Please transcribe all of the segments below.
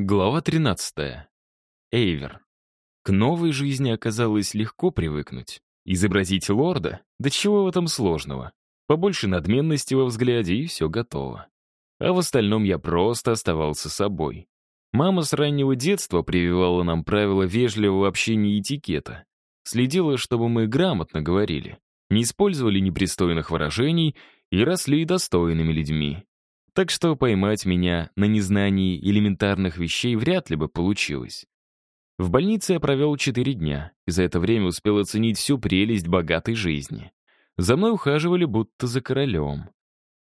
Глава 13. Эйвер. К новой жизни оказалось легко привыкнуть. Изобразить лорда? Да чего в этом сложного? Побольше надменности во взгляде, и все готово. А в остальном я просто оставался собой. Мама с раннего детства прививала нам правила вежливого общения и этикета. Следила, чтобы мы грамотно говорили, не использовали непристойных выражений и росли достойными людьми. Так что поймать меня на незнании элементарных вещей вряд ли бы получилось. В больнице я провел четыре дня, и за это время успел оценить всю прелесть богатой жизни. За мной ухаживали будто за королем.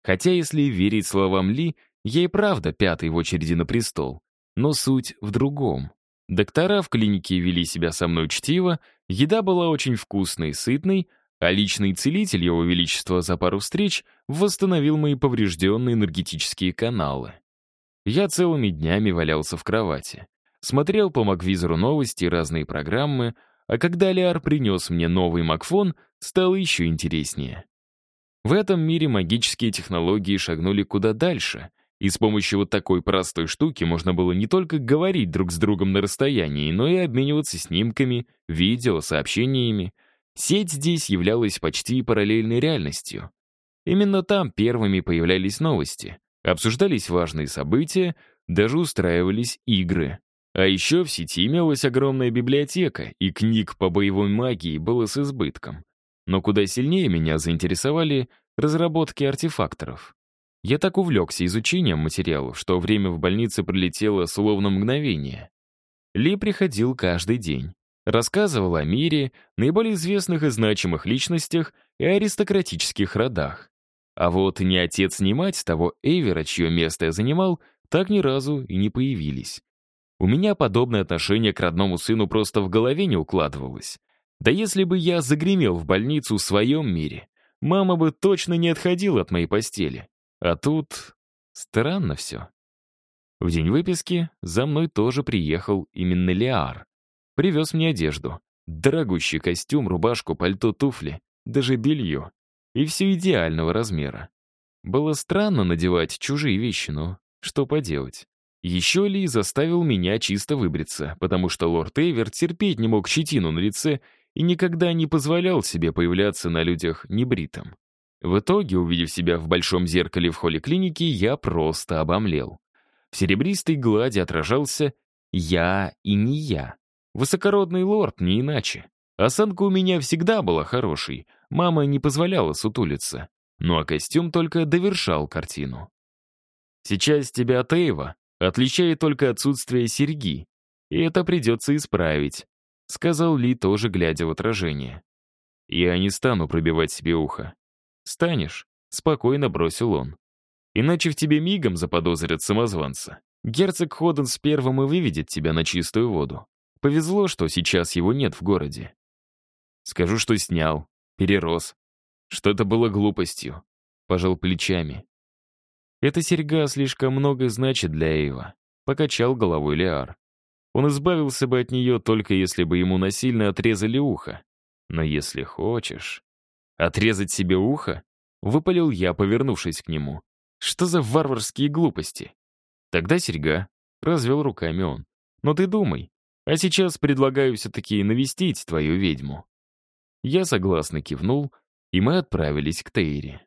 Хотя, если верить словам Ли, я и правда пятый в очереди на престол. Но суть в другом. Доктора в клинике вели себя со мной учтиво, еда была очень вкусной и сытной, а личный целитель Его Величества за пару встреч восстановил мои поврежденные энергетические каналы. Я целыми днями валялся в кровати. Смотрел по Маквизору новости и разные программы, а когда Лиар принес мне новый Макфон, стало еще интереснее. В этом мире магические технологии шагнули куда дальше, и с помощью вот такой простой штуки можно было не только говорить друг с другом на расстоянии, но и обмениваться снимками, видео, сообщениями, Сеть здесь являлась почти параллельной реальностью. Именно там первыми появлялись новости, обсуждались важные события, даже устраивались игры. А еще в сети имелась огромная библиотека, и книг по боевой магии было с избытком. Но куда сильнее меня заинтересовали разработки артефакторов. Я так увлекся изучением материалов, что время в больнице пролетело словно мгновение. Ли приходил каждый день. Рассказывал о мире, наиболее известных и значимых личностях и аристократических родах. А вот ни отец, ни мать того Эйвера, чье место я занимал, так ни разу и не появились. У меня подобное отношение к родному сыну просто в голове не укладывалось. Да если бы я загремел в больницу в своем мире, мама бы точно не отходила от моей постели. А тут... странно все. В день выписки за мной тоже приехал именно Лиар. Привез мне одежду. Дорогущий костюм, рубашку, пальто, туфли, даже белье. И все идеального размера. Было странно надевать чужие вещи, но что поделать. Еще Ли заставил меня чисто выбриться, потому что лорд Эйвер терпеть не мог щетину на лице и никогда не позволял себе появляться на людях небритым. В итоге, увидев себя в большом зеркале в холле клиники, я просто обомлел. В серебристой глади отражался «я» и «не я». Высокородный лорд, не иначе. Осанка у меня всегда была хорошей, мама не позволяла сутулиться. Ну а костюм только довершал картину. Сейчас тебя Теева отличает только отсутствие серьги, и это придется исправить, сказал Ли, тоже глядя в отражение. Я не стану пробивать себе ухо. Станешь, спокойно бросил он. Иначе в тебе мигом заподозрят самозванца. Герцог Ходен с первым и выведет тебя на чистую воду. Повезло, что сейчас его нет в городе. Скажу, что снял, перерос. Что это было глупостью. Пожал плечами. Эта серьга слишком много значит для Эйва. Покачал головой Лиар. Он избавился бы от нее только если бы ему насильно отрезали ухо. Но если хочешь... Отрезать себе ухо? Выпалил я, повернувшись к нему. Что за варварские глупости? Тогда серьга. Развел руками он. Но ты думай, а сейчас предлагаю все-таки навестить твою ведьму». Я согласно кивнул, и мы отправились к Тейре.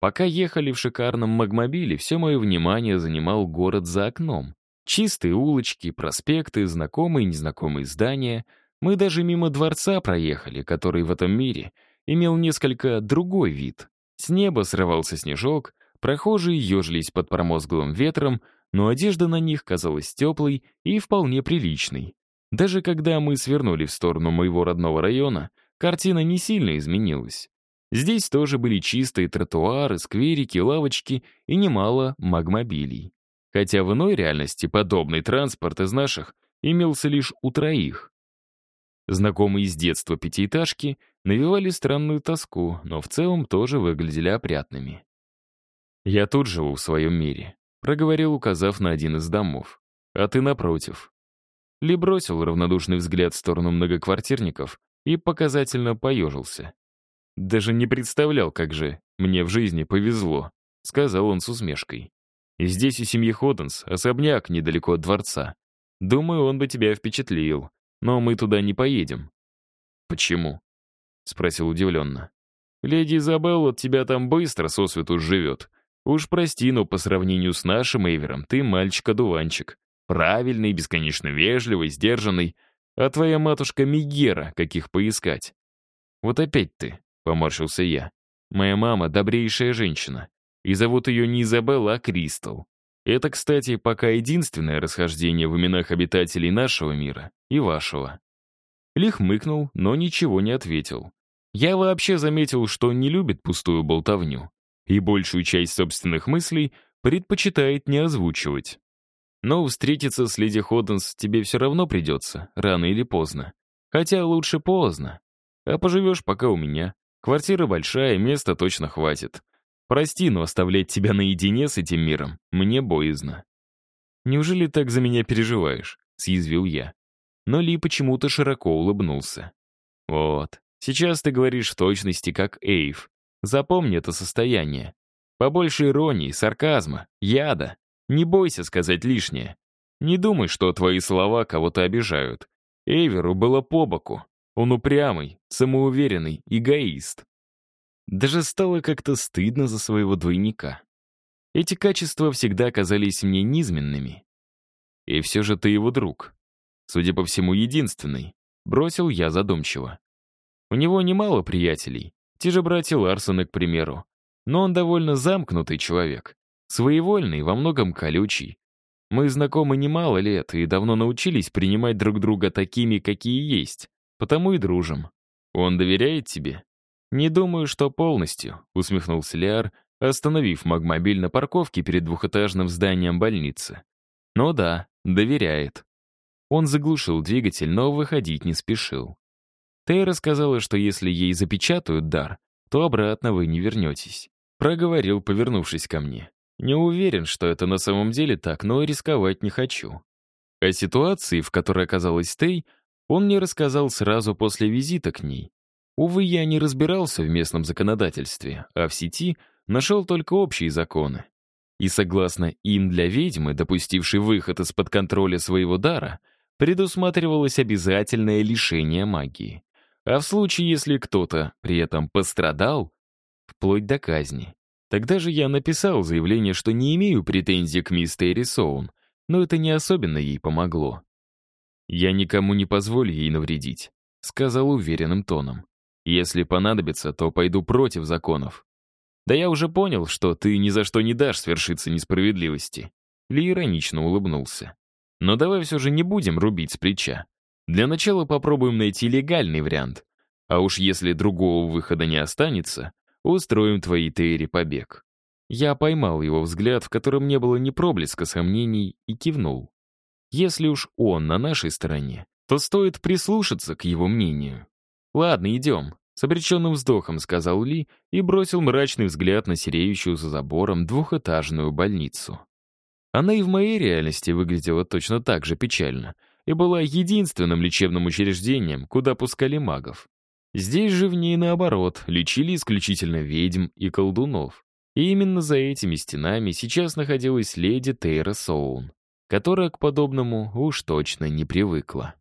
Пока ехали в шикарном магмобиле, все мое внимание занимал город за окном. Чистые улочки, проспекты, знакомые и незнакомые здания. Мы даже мимо дворца проехали, который в этом мире имел несколько другой вид. С неба срывался снежок, прохожие ежились под промозглым ветром, но одежда на них казалась теплой и вполне приличной. Даже когда мы свернули в сторону моего родного района, картина не сильно изменилась. Здесь тоже были чистые тротуары, скверики, лавочки и немало магмобилей. Хотя в иной реальности подобный транспорт из наших имелся лишь у троих. Знакомые с детства пятиэтажки навевали странную тоску, но в целом тоже выглядели опрятными. «Я тут живу в своем мире», — проговорил, указав на один из домов. «А ты напротив. Ли бросил равнодушный взгляд в сторону многоквартирников и показательно поежился. «Даже не представлял, как же мне в жизни повезло», — сказал он с усмешкой. Здесь у семьи Ходденс особняк недалеко от дворца. Думаю, он бы тебя впечатлил, но мы туда не поедем». «Почему?» — спросил удивленно. «Леди Изабелла от тебя там быстро сосвету живет. Уж прости, но по сравнению с нашим Эйвером ты мальчик-одуванчик. Правильный, бесконечно вежливый, сдержанный. А твоя матушка Мигера, каких поискать?» «Вот опять ты», — поморщился я. «Моя мама — добрейшая женщина. И зовут ее не Изабелла, а Кристал. Это, кстати, пока единственное расхождение в именах обитателей нашего мира и вашего». Лих мыкнул, но ничего не ответил. Я вообще заметил, что он не любит пустую болтовню и большую часть собственных мыслей предпочитает не озвучивать. Но встретиться с леди Ходденс тебе все равно придется, рано или поздно. Хотя лучше поздно. А поживешь пока у меня. Квартира большая, места точно хватит. Прости, но оставлять тебя наедине с этим миром мне боязно. «Неужели так за меня переживаешь?» — съязвил я. Но Ли почему-то широко улыбнулся. «Вот, сейчас ты говоришь в точности как Эйв. Запомни это состояние. Побольше иронии, сарказма, яда. Не бойся сказать лишнее. Не думай, что твои слова кого-то обижают. Эйверу было по боку. Он упрямый, самоуверенный, эгоист. Даже стало как-то стыдно за своего двойника. Эти качества всегда казались мне низменными. И все же ты его друг. Судя по всему, единственный. Бросил я задумчиво. У него немало приятелей, те же братья Ларсоны, к примеру. Но он довольно замкнутый человек. Своевольный, во многом колючий. Мы знакомы немало лет и давно научились принимать друг друга такими, какие есть. Потому и дружим. Он доверяет тебе? Не думаю, что полностью, усмехнулся Лиар, остановив магмобиль на парковке перед двухэтажным зданием больницы. Ну да, доверяет. Он заглушил двигатель, но выходить не спешил. Тейра сказала, что если ей запечатают дар, то обратно вы не вернетесь. Проговорил, повернувшись ко мне. Не уверен, что это на самом деле так, но рисковать не хочу. О ситуации, в которой оказалась Тей, он мне рассказал сразу после визита к ней. Увы, я не разбирался в местном законодательстве, а в сети нашел только общие законы. И согласно им для ведьмы, допустившей выход из-под контроля своего дара, предусматривалось обязательное лишение магии. А в случае, если кто-то при этом пострадал, вплоть до казни. Тогда же я написал заявление, что не имею претензий к мисс Терри Соун, но это не особенно ей помогло. «Я никому не позволю ей навредить», — сказал уверенным тоном. «Если понадобится, то пойду против законов». «Да я уже понял, что ты ни за что не дашь свершиться несправедливости». Ли иронично улыбнулся. «Но давай все же не будем рубить с плеча. Для начала попробуем найти легальный вариант. А уж если другого выхода не останется, устроим твои Тейри побег. Я поймал его взгляд, в котором не было ни проблеска сомнений, и кивнул. Если уж он на нашей стороне, то стоит прислушаться к его мнению. «Ладно, идем», — с обреченным вздохом сказал Ли и бросил мрачный взгляд на сереющую за забором двухэтажную больницу. Она и в моей реальности выглядела точно так же печально — и была единственным лечебным учреждением, куда пускали магов. Здесь же в ней, наоборот, лечили исключительно ведьм и колдунов. И именно за этими стенами сейчас находилась леди Тейра Соун, которая к подобному уж точно не привыкла.